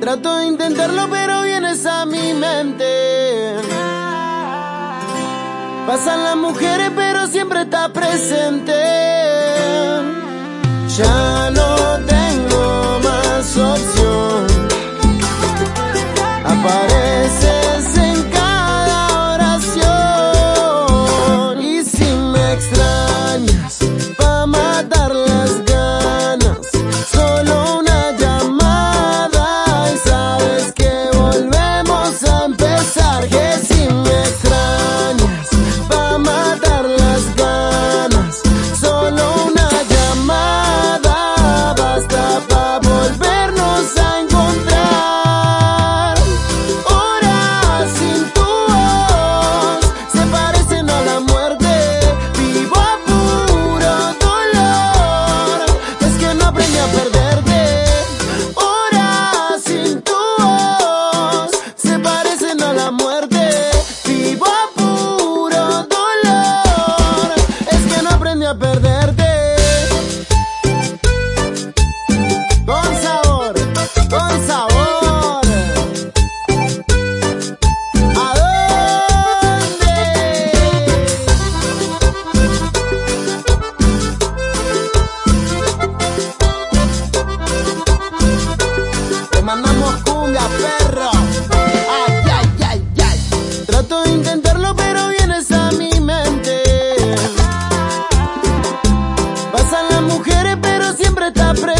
Trato de intentarlo, pero vienes a mi mente. Pasan las mujeres, pero siempre está presente. a perderte. Con sabor, con sabor. ¿A dónde? Te mandamos cumbia, siempre te.